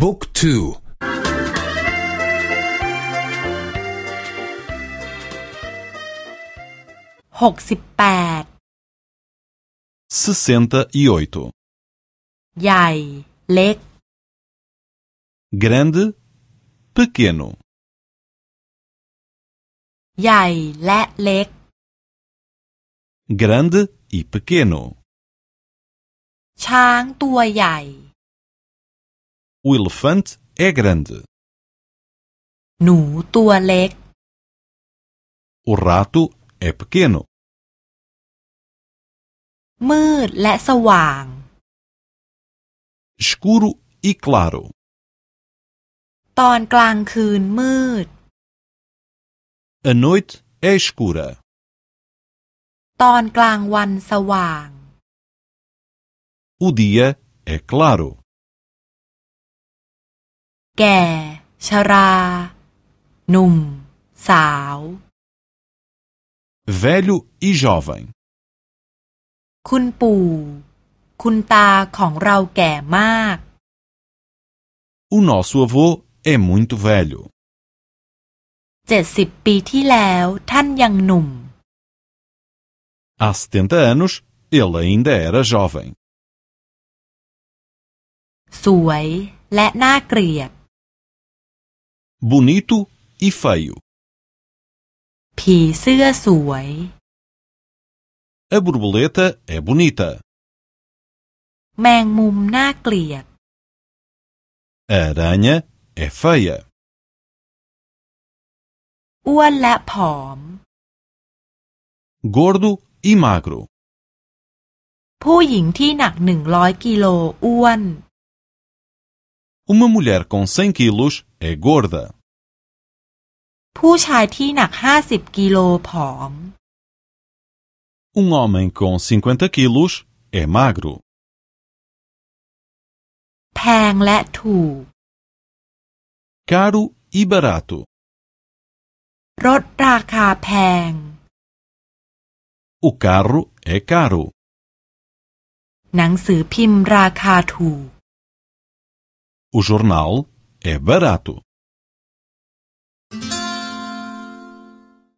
บุ๊กทูหกสิบแปด sessenta e oito ใหญ่ เล็ก grande pequeno ใหญ่และเล็ก grande e pequeno ช้างตัวใหญ่ o elefante é grande หนูตัวเล็ก o rato é pequeno มืดและสว่าง escuro e claro ตอนกลางคืนมืด a noite é escura ตอนกลางวันสว่าง o dia é claro แก่ ชรา หนุ่ม สาว velho e jovem คุณปู่ คุณตาของเราแก่มาก o nosso avô é muito velho เจ็ดสิบปีที่แล้วท่านยังหนุ่ม há 70 anos ele ainda era jovem สวยและน่าเกลียด bonito e feio ผีเสื้อสวย a borboleta é bonita แมงมุมน่าเกลียด a aranha é feia อ้วนและผอม gordo e magro ผู้หญิงที่หนักหนึ่งร้อยกิโลอ้วน uma mulher com 100 quilos é gorda ผู้ชายที่หนักห้าสิบกิโลผอม um homem com 50 quilos é magro แพงและถูก caro e barato รถราคาแพง o carro é caro หนังสือพิมพ์ราคาถูก o jornal é barato